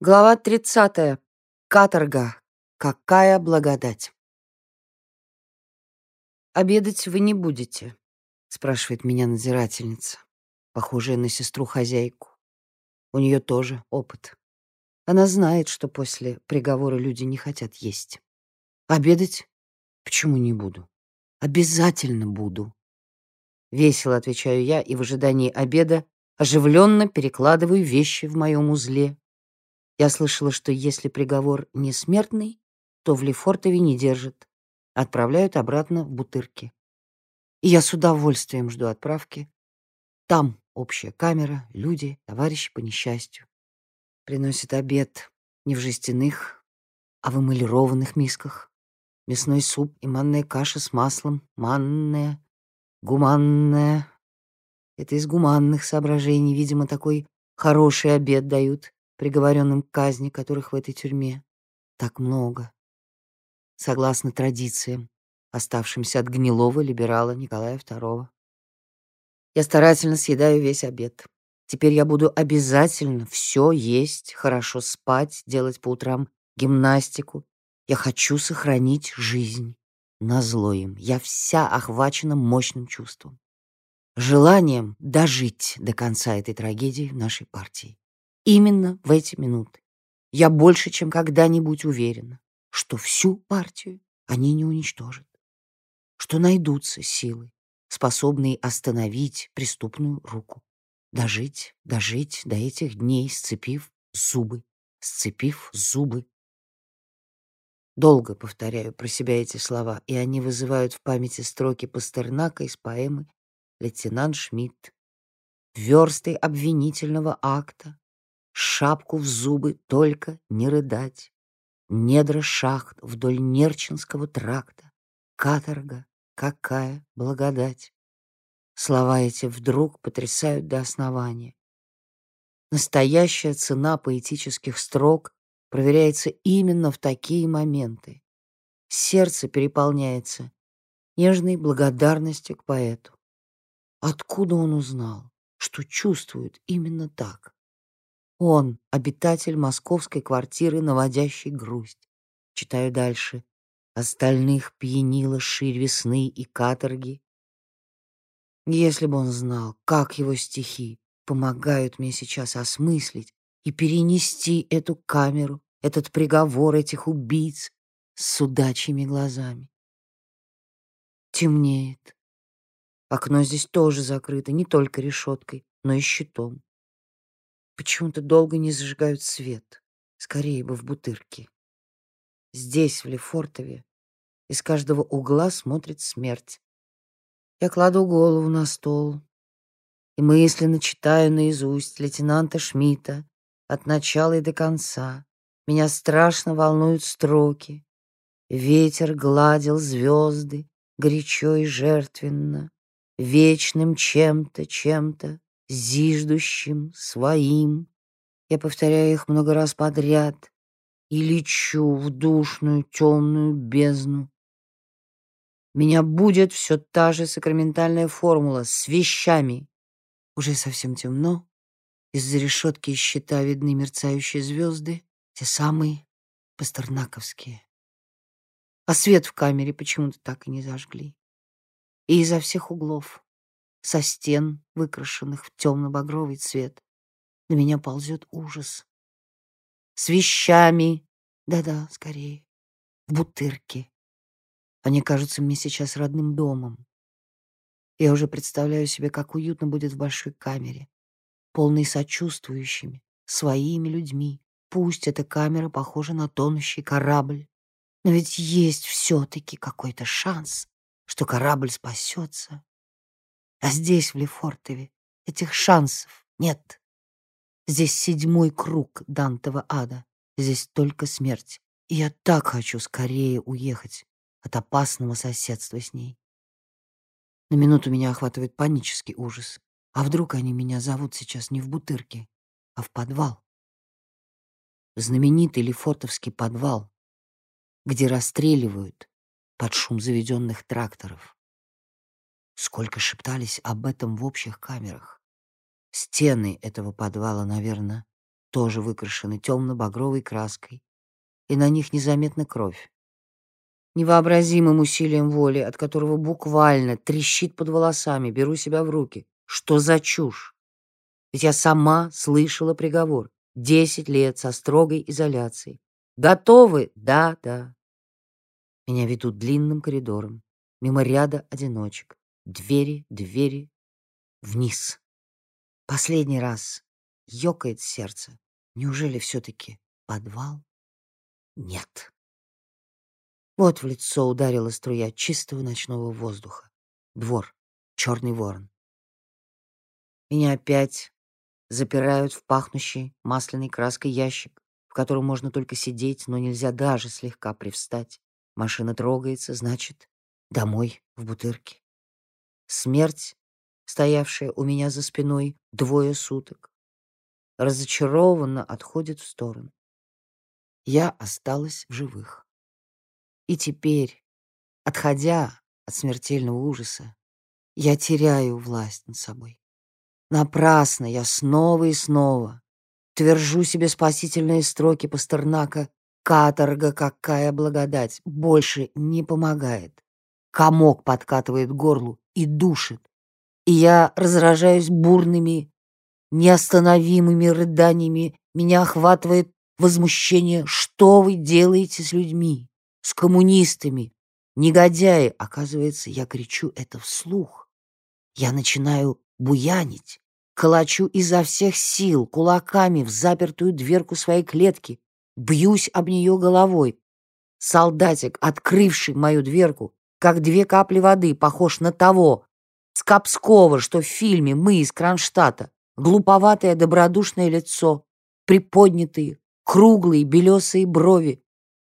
Глава 30. Каторга. Какая благодать. «Обедать вы не будете?» — спрашивает меня надзирательница, похожая на сестру-хозяйку. У нее тоже опыт. Она знает, что после приговора люди не хотят есть. «Обедать? Почему не буду? Обязательно буду!» Весело отвечаю я и в ожидании обеда оживленно перекладываю вещи в моем узле я слышала, что если приговор не смертный, то в Лефортове не держат. Отправляют обратно в Бутырки. И я с удовольствием жду отправки. Там общая камера, люди, товарищи по несчастью. Приносят обед не в жестяных, а в эмалированных мисках. Мясной суп и манная каша с маслом, манная, гуманная. Это из гуманных соображений, видимо, такой хороший обед дают приговоренным к казни, которых в этой тюрьме так много. Согласно традициям, оставшимся от гнилого либерала Николая II. Я старательно съедаю весь обед. Теперь я буду обязательно все есть, хорошо спать, делать по утрам гимнастику. Я хочу сохранить жизнь. Назло им. Я вся охвачена мощным чувством. Желанием дожить до конца этой трагедии в нашей партии. Именно в эти минуты я больше, чем когда-нибудь уверена, что всю партию они не уничтожат, что найдутся силы, способные остановить преступную руку, дожить, дожить до этих дней, сцепив зубы, сцепив зубы. Долго повторяю про себя эти слова, и они вызывают в памяти строки Пастернака из поэмы «Лейтенант Шмидт». Версты обвинительного акта шапку в зубы, только не рыдать. Недра шахт вдоль Нерчинского тракта, каторга, какая благодать. Слова эти вдруг потрясают до основания. Настоящая цена поэтических строк проверяется именно в такие моменты. Сердце переполняется нежной благодарностью к поэту. Откуда он узнал, что чувствует именно так? Он — обитатель московской квартиры, наводящий грусть. Читаю дальше. Остальных пьянила ширь весны и каторги. Если бы он знал, как его стихи помогают мне сейчас осмыслить и перенести эту камеру, этот приговор этих убийц с судачьими глазами. Темнеет. Окно здесь тоже закрыто не только решеткой, но и щитом. Почему-то долго не зажигают свет. Скорее бы в бутырке. Здесь, в Лефортове, из каждого угла смотрит смерть. Я кладу голову на стол и мысленно читаю наизусть лейтенанта Шмидта от начала и до конца. Меня страшно волнуют строки. Ветер гладил звезды горячо и жертвенно, вечным чем-то, чем-то зиждущим, своим. Я повторяю их много раз подряд и лечу в душную темную бездну. Меня будет все та же сакраментальная формула с вещами. Уже совсем темно. Из-за решетки щита видны мерцающие звезды, те самые пастернаковские. А свет в камере почему-то так и не зажгли. И изо всех углов со стен, выкрашенных в темно-багровый цвет. На меня ползет ужас. С вещами. Да-да, скорее. В бутырке. Они кажутся мне сейчас родным домом. Я уже представляю себе, как уютно будет в большой камере, полной сочувствующими, своими людьми. Пусть эта камера похожа на тонущий корабль, но ведь есть все-таки какой-то шанс, что корабль спасется. А здесь, в Лефортове, этих шансов нет. Здесь седьмой круг Дантова ада. Здесь только смерть. И я так хочу скорее уехать от опасного соседства с ней. На минуту меня охватывает панический ужас. А вдруг они меня зовут сейчас не в Бутырке, а в подвал? Знаменитый Лефортовский подвал, где расстреливают под шум заведенных тракторов. Сколько шептались об этом в общих камерах. Стены этого подвала, наверное, тоже выкрашены темно-багровой краской, и на них незаметна кровь. Невообразимым усилием воли, от которого буквально трещит под волосами, беру себя в руки. Что за чушь? Ведь я сама слышала приговор. Десять лет со строгой изоляцией. Готовы? Да, да. Меня ведут длинным коридором, мимо ряда одиночек. Двери, двери, вниз. Последний раз ёкает сердце. Неужели все-таки подвал? Нет. Вот в лицо ударила струя чистого ночного воздуха. Двор, черный ворон. Меня опять запирают в пахнущий масляной краской ящик, в котором можно только сидеть, но нельзя даже слегка привстать. Машина трогается, значит, домой, в бутырке. Смерть, стоявшая у меня за спиной двое суток, разочарованно отходит в сторону. Я осталась в живых. И теперь, отходя от смертельного ужаса, я теряю власть над собой. Напрасно я снова и снова твержу себе спасительные строки Пастернака «Каторга, какая благодать!» больше не помогает. Комок подкатывает горлу и душит, и я разражаюсь бурными, неостановимыми рыданиями. Меня охватывает возмущение. Что вы делаете с людьми, с коммунистами? Негодяи! Оказывается, я кричу это вслух. Я начинаю буянить, колочу изо всех сил кулаками в запертую дверку своей клетки, бьюсь об нее головой. Солдатик, открывший мою дверку, как две капли воды, похож на того, Скопского, что в фильме «Мы из Кронштадта». Глуповатое добродушное лицо, приподнятые, круглые белесые брови.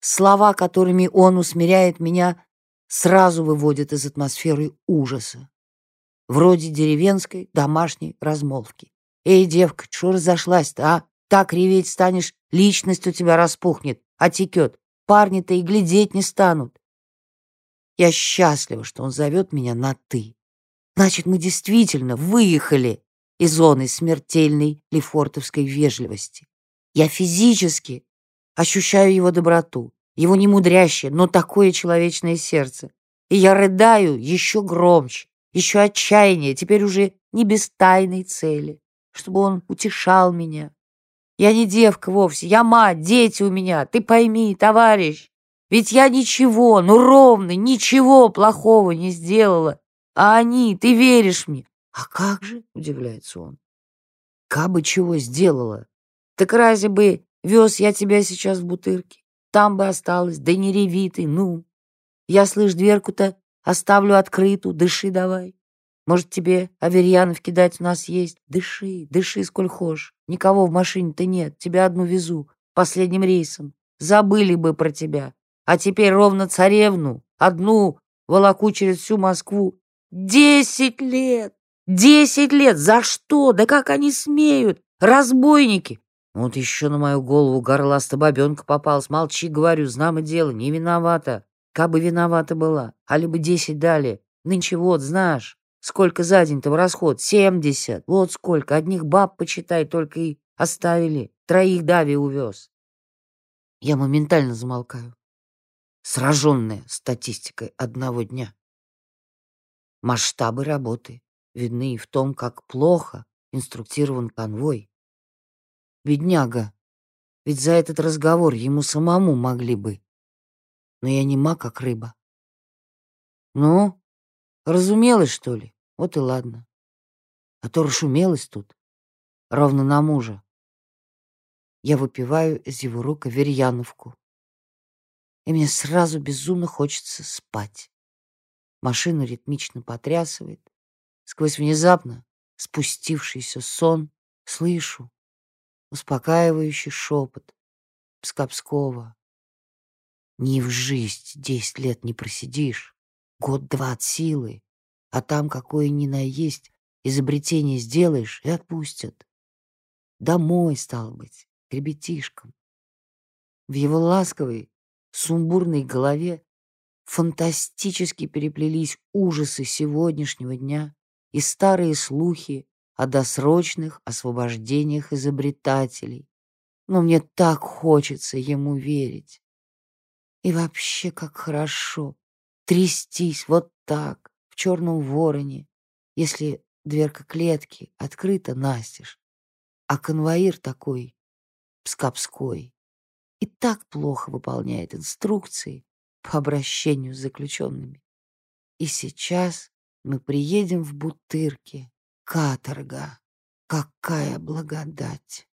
Слова, которыми он усмиряет меня, сразу выводят из атмосферы ужаса вроде деревенской домашней размолвки. «Эй, девка, что разошлась-то, а? Так реветь станешь, личность у тебя распухнет, отекет. Парни-то и глядеть не станут». Я счастлива, что он зовет меня на «ты». Значит, мы действительно выехали из зоны смертельной лефортовской вежливости. Я физически ощущаю его доброту, его немудрящее, но такое человечное сердце. И я рыдаю еще громче, еще отчаяние, теперь уже не без тайной цели, чтобы он утешал меня. Я не девка вовсе, я мать, дети у меня, ты пойми, товарищ. Ведь я ничего, ну ровно, ничего плохого не сделала. А они, ты веришь мне? А как же, удивляется он. Кабы чего сделала? Так разве бы вез я тебя сейчас в бутырке? Там бы осталось, да не реви ты, ну. Я, слышь, дверку-то Оставлю открытую, дыши давай. Может, тебе аверьянов кидать у нас есть? Дыши, дыши, сколь хочешь. Никого в машине-то нет, тебя одну везу, последним рейсом. Забыли бы про тебя. А теперь ровно царевну, одну, волоку через всю Москву. Десять лет! Десять лет! За что? Да как они смеют? Разбойники! Вот еще на мою голову горласта бабенка попалась. Молчи, говорю, знамо дело, не виновата. Кабы виновата была, а либо десять дали. Нынче вот, знаешь, сколько за день-то в расход? Семьдесят. Вот сколько. Одних баб, почитай, только и оставили. Троих Дави увез. Я моментально замолкаю, сраженная статистикой одного дня. Масштабы работы видны и в том, как плохо инструктирован конвой. Бедняга, ведь за этот разговор ему самому могли бы но я не маг, как рыба. Ну, разумелась, что ли? Вот и ладно. А то расшумелась тут, ровно на мужа. Я выпиваю из его рук аверьяновку, и мне сразу безумно хочется спать. Машину ритмично потрясывает. Сквозь внезапно спустившийся сон слышу успокаивающий шепот Пскопского. Ни в жизнь десять лет не просидишь. Год-два от силы. А там какое ни на есть изобретение сделаешь и отпустят. Домой, стал быть, к ребятишкам. В его ласковой, сумбурной голове фантастически переплелись ужасы сегодняшнего дня и старые слухи о досрочных освобождениях изобретателей, Но мне так хочется ему верить. И вообще, как хорошо трястись вот так, в черном вороне, если дверка клетки открыта настежь, а конвоир такой пскапской и так плохо выполняет инструкции по обращению с заключенными. И сейчас мы приедем в Бутырки. Каторга. Какая благодать!